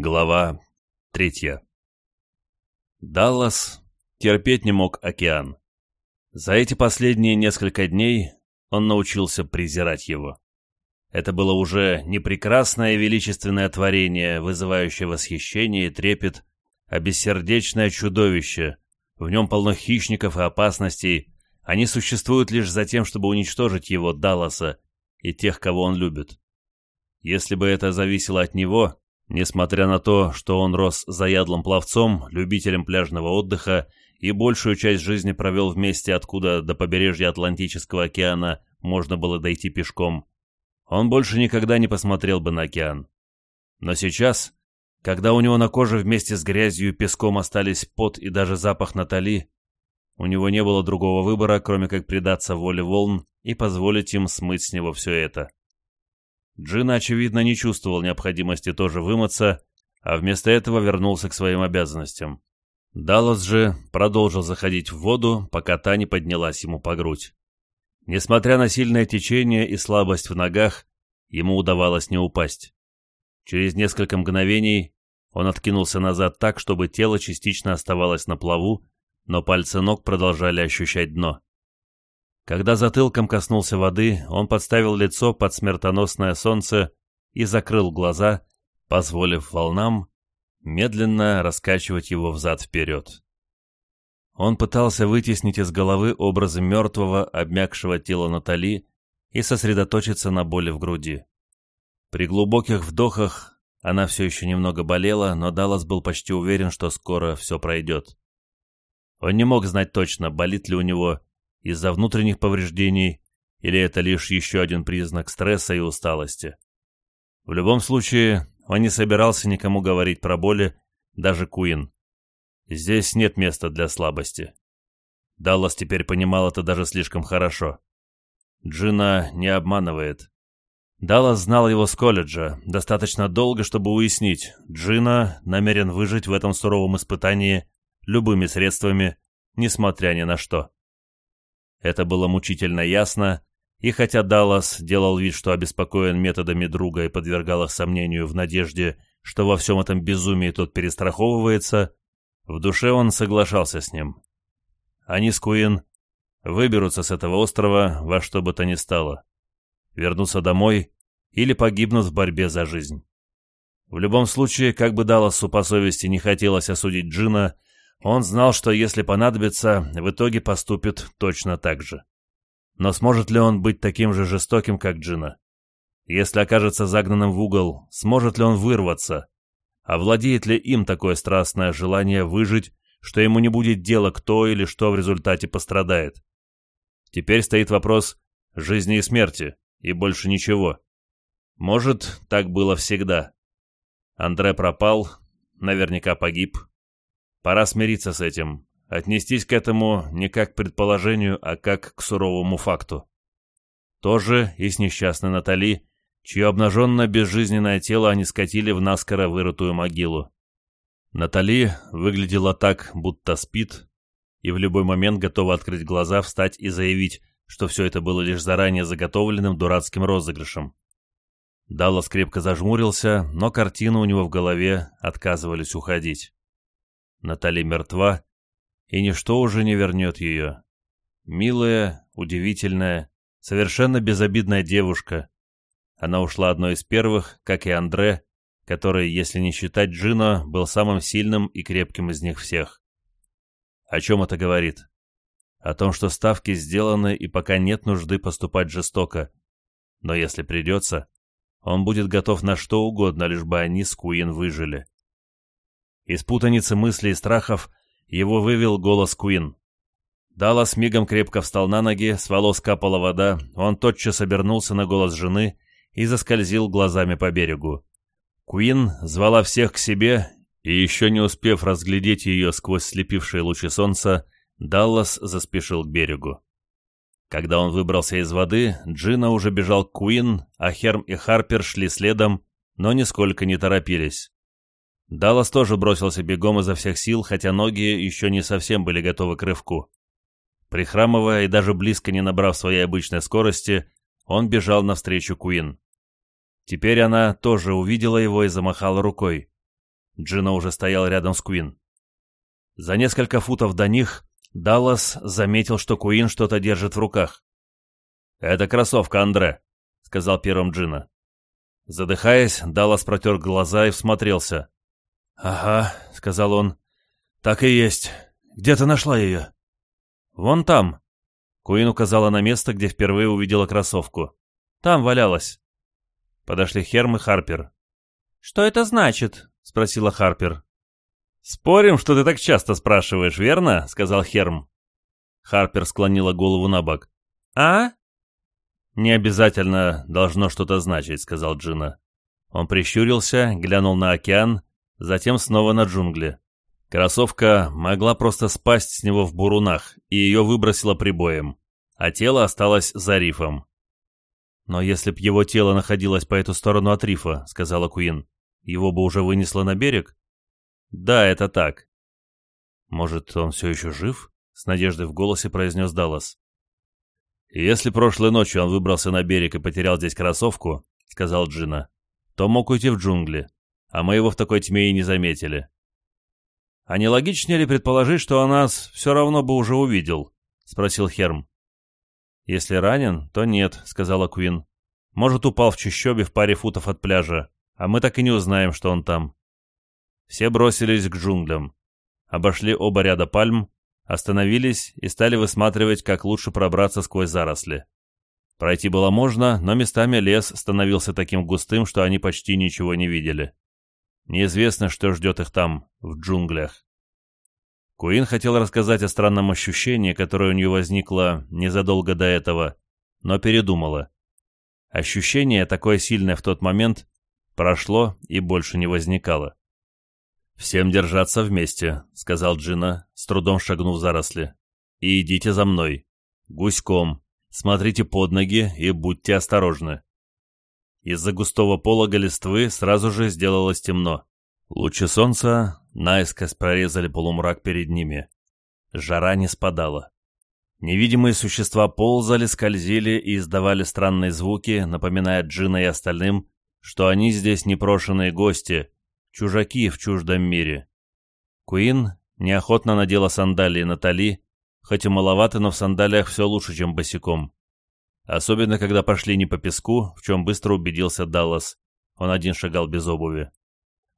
Глава третья. Даллас терпеть не мог океан. За эти последние несколько дней он научился презирать его. Это было уже не прекрасное величественное творение, вызывающее восхищение и трепет, а бессердечное чудовище. В нем полно хищников и опасностей. Они существуют лишь за тем, чтобы уничтожить его, Далласа, и тех, кого он любит. Если бы это зависело от него, Несмотря на то, что он рос заядлым пловцом, любителем пляжного отдыха и большую часть жизни провел в месте, откуда до побережья Атлантического океана можно было дойти пешком, он больше никогда не посмотрел бы на океан. Но сейчас, когда у него на коже вместе с грязью и песком остались пот и даже запах Натали, у него не было другого выбора, кроме как предаться воле волн и позволить им смыть с него все это. Джин, очевидно, не чувствовал необходимости тоже вымыться, а вместо этого вернулся к своим обязанностям. Даллас же продолжил заходить в воду, пока та не поднялась ему по грудь. Несмотря на сильное течение и слабость в ногах, ему удавалось не упасть. Через несколько мгновений он откинулся назад так, чтобы тело частично оставалось на плаву, но пальцы ног продолжали ощущать дно. Когда затылком коснулся воды, он подставил лицо под смертоносное солнце и закрыл глаза, позволив волнам медленно раскачивать его взад-вперед. Он пытался вытеснить из головы образы мертвого, обмякшего тела Натали и сосредоточиться на боли в груди. При глубоких вдохах она все еще немного болела, но Даллас был почти уверен, что скоро все пройдет. Он не мог знать точно, болит ли у него из-за внутренних повреждений, или это лишь еще один признак стресса и усталости. В любом случае, он не собирался никому говорить про боли, даже Куин. Здесь нет места для слабости. Даллас теперь понимал это даже слишком хорошо. Джина не обманывает. Даллас знал его с колледжа достаточно долго, чтобы уяснить, Джина намерен выжить в этом суровом испытании любыми средствами, несмотря ни на что. Это было мучительно ясно, и хотя Даллас делал вид, что обеспокоен методами друга и подвергал их сомнению в надежде, что во всем этом безумии тот перестраховывается, в душе он соглашался с ним. Они с Куин выберутся с этого острова во что бы то ни стало, вернутся домой или погибнут в борьбе за жизнь. В любом случае, как бы Далласу по совести не хотелось осудить Джина, он знал, что если понадобится, в итоге поступит точно так же. Но сможет ли он быть таким же жестоким, как Джина? Если окажется загнанным в угол, сможет ли он вырваться? Овладеет ли им такое страстное желание выжить, что ему не будет дела, кто или что в результате пострадает? Теперь стоит вопрос жизни и смерти, и больше ничего. Может, так было всегда. Андре пропал, наверняка погиб, Пора смириться с этим, отнестись к этому не как к предположению, а как к суровому факту. Тоже и с несчастной Натали, чье обнаженное безжизненное тело они скатили в наскоро вырытую могилу. Натали выглядела так, будто спит, и в любой момент готова открыть глаза, встать и заявить, что все это было лишь заранее заготовленным дурацким розыгрышем. Даллас крепко зажмурился, но картины у него в голове отказывались уходить. Натали мертва, и ничто уже не вернет ее. Милая, удивительная, совершенно безобидная девушка. Она ушла одной из первых, как и Андре, который, если не считать Джина, был самым сильным и крепким из них всех. О чем это говорит? О том, что ставки сделаны и пока нет нужды поступать жестоко. Но если придется, он будет готов на что угодно, лишь бы они с Куин выжили. Из путаницы мыслей и страхов его вывел голос Куин. Даллас мигом крепко встал на ноги, с волос капала вода, он тотчас обернулся на голос жены и заскользил глазами по берегу. Куин звала всех к себе, и еще не успев разглядеть ее сквозь слепившие лучи солнца, Даллас заспешил к берегу. Когда он выбрался из воды, Джина уже бежал к Куин, а Херм и Харпер шли следом, но нисколько не торопились. Даллас тоже бросился бегом изо всех сил, хотя ноги еще не совсем были готовы к рывку. Прихрамывая и даже близко не набрав своей обычной скорости, он бежал навстречу Куин. Теперь она тоже увидела его и замахала рукой. Джина уже стоял рядом с Куин. За несколько футов до них Даллас заметил, что Куин что-то держит в руках. «Это кроссовка, Андре», — сказал первым Джина. Задыхаясь, Даллас протер глаза и всмотрелся. «Ага», — сказал он, — «так и есть. Где-то нашла ее?» «Вон там», — Куин указала на место, где впервые увидела кроссовку. «Там валялась». Подошли Херм и Харпер. «Что это значит?» — спросила Харпер. «Спорим, что ты так часто спрашиваешь, верно?» — сказал Херм. Харпер склонила голову на бок. «А?» «Не обязательно должно что-то значить», — сказал Джина. Он прищурился, глянул на океан затем снова на джунгли. Кроссовка могла просто спасть с него в бурунах, и ее выбросило прибоем, а тело осталось за рифом. «Но если б его тело находилось по эту сторону от рифа», — сказала Куин, — «его бы уже вынесло на берег?» «Да, это так». «Может, он все еще жив?» — с надеждой в голосе произнес Даллас. «Если прошлой ночью он выбрался на берег и потерял здесь кроссовку», — сказал Джина, — «то мог уйти в джунгли, а мы его в такой тьме и не заметили. «А не логичнее ли предположить, что он нас все равно бы уже увидел?» — спросил Херм. «Если ранен, то нет», — сказала Квин. «Может, упал в чащобе в паре футов от пляжа, а мы так и не узнаем, что он там». Все бросились к джунглям. Обошли оба ряда пальм, остановились и стали высматривать, как лучше пробраться сквозь заросли. Пройти было можно, но местами лес становился таким густым, что они почти ничего не видели. Неизвестно, что ждет их там, в джунглях. Куин хотел рассказать о странном ощущении, которое у нее возникло незадолго до этого, но передумала. Ощущение, такое сильное в тот момент, прошло и больше не возникало. «Всем держаться вместе», — сказал Джина, с трудом шагнув в заросли. «И идите за мной. Гуськом. Смотрите под ноги и будьте осторожны». Из-за густого полога листвы сразу же сделалось темно. Лучи солнца наискось прорезали полумрак перед ними. Жара не спадала. Невидимые существа ползали, скользили и издавали странные звуки, напоминая Джина и остальным, что они здесь непрошенные гости, чужаки в чуждом мире. Куин неохотно надела сандалии Натали, хоть и маловато, но в сандалиях все лучше, чем босиком. Особенно, когда пошли не по песку, в чем быстро убедился Даллас. Он один шагал без обуви.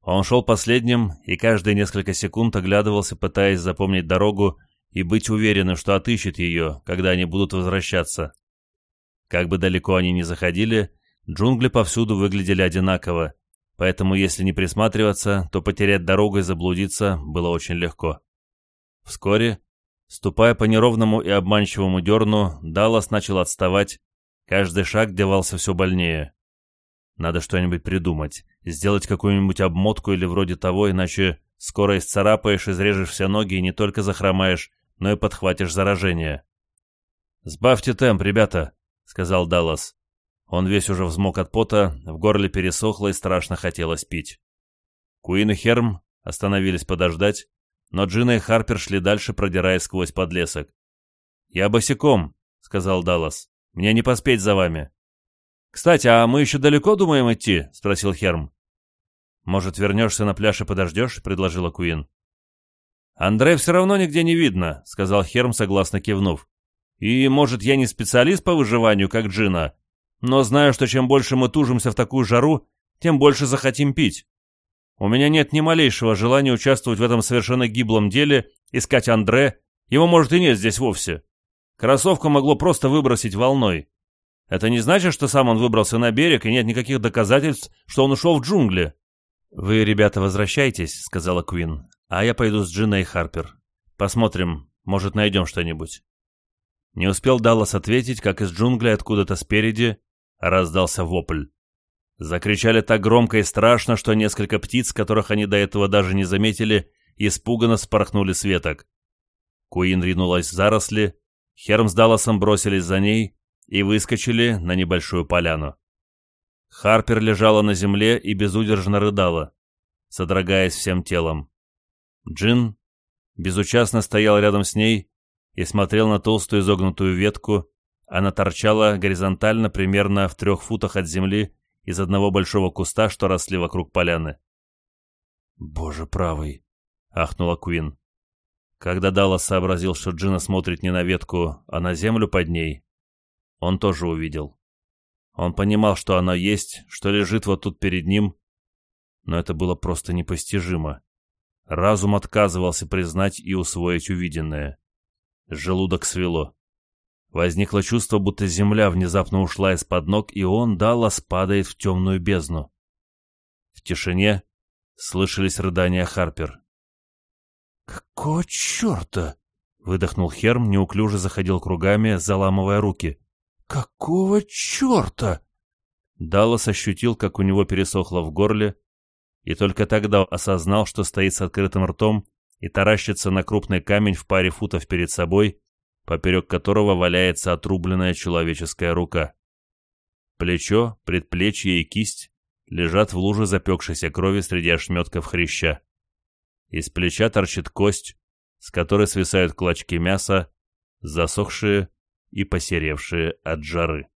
Он шел последним и каждые несколько секунд оглядывался, пытаясь запомнить дорогу и быть уверенным, что отыщет ее, когда они будут возвращаться. Как бы далеко они ни заходили, джунгли повсюду выглядели одинаково, поэтому если не присматриваться, то потерять дорогу и заблудиться было очень легко. Вскоре Ступая по неровному и обманчивому дерну, Даллас начал отставать. Каждый шаг девался все больнее. Надо что-нибудь придумать. Сделать какую-нибудь обмотку или вроде того, иначе скоро исцарапаешь, изрежешь все ноги и не только захромаешь, но и подхватишь заражение. «Сбавьте темп, ребята», — сказал Даллас. Он весь уже взмок от пота, в горле пересохло и страшно хотелось пить. Куин и Херм остановились подождать, но Джина и Харпер шли дальше, продираясь сквозь подлесок. «Я босиком», — сказал Даллас. «Мне не поспеть за вами». «Кстати, а мы еще далеко думаем идти?» — спросил Херм. «Может, вернешься на пляж и подождешь?» — предложила Куин. «Андрей все равно нигде не видно», — сказал Херм, согласно кивнув. «И, может, я не специалист по выживанию, как Джина, но знаю, что чем больше мы тужимся в такую жару, тем больше захотим пить. У меня нет ни малейшего желания участвовать в этом совершенно гиблом деле, искать Андре. Его, может, и нет здесь вовсе. Кроссовку могло просто выбросить волной. Это не значит, что сам он выбрался на берег, и нет никаких доказательств, что он ушел в джунгли. «Вы, ребята, возвращайтесь», — сказала Квин. «А я пойду с Джиной Харпер. Посмотрим, может, найдем что-нибудь». Не успел Даллас ответить, как из джунглей откуда-то спереди раздался вопль. Закричали так громко и страшно, что несколько птиц, которых они до этого даже не заметили, испуганно спорхнули с веток. Куин ринулась в заросли, Херм с Далласом бросились за ней и выскочили на небольшую поляну. Харпер лежала на земле и безудержно рыдала, содрогаясь всем телом. Джин безучастно стоял рядом с ней и смотрел на толстую изогнутую ветку, она торчала горизонтально примерно в трех футах от земли, из одного большого куста, что росли вокруг поляны. «Боже правый!» — ахнула Куин. Когда Даллас сообразил, что Джина смотрит не на ветку, а на землю под ней, он тоже увидел. Он понимал, что она есть, что лежит вот тут перед ним, но это было просто непостижимо. Разум отказывался признать и усвоить увиденное. Желудок свело. Возникло чувство, будто земля внезапно ушла из-под ног, и он, Даллас, падает в темную бездну. В тишине слышались рыдания Харпер. «Какого черта?» — выдохнул Херм, неуклюже заходил кругами, заламывая руки. «Какого черта?» Даллас ощутил, как у него пересохло в горле, и только тогда осознал, что стоит с открытым ртом и таращится на крупный камень в паре футов перед собой, поперек которого валяется отрубленная человеческая рука. Плечо, предплечье и кисть лежат в луже запекшейся крови среди ошметков хряща. Из плеча торчит кость, с которой свисают клочки мяса, засохшие и посеревшие от жары.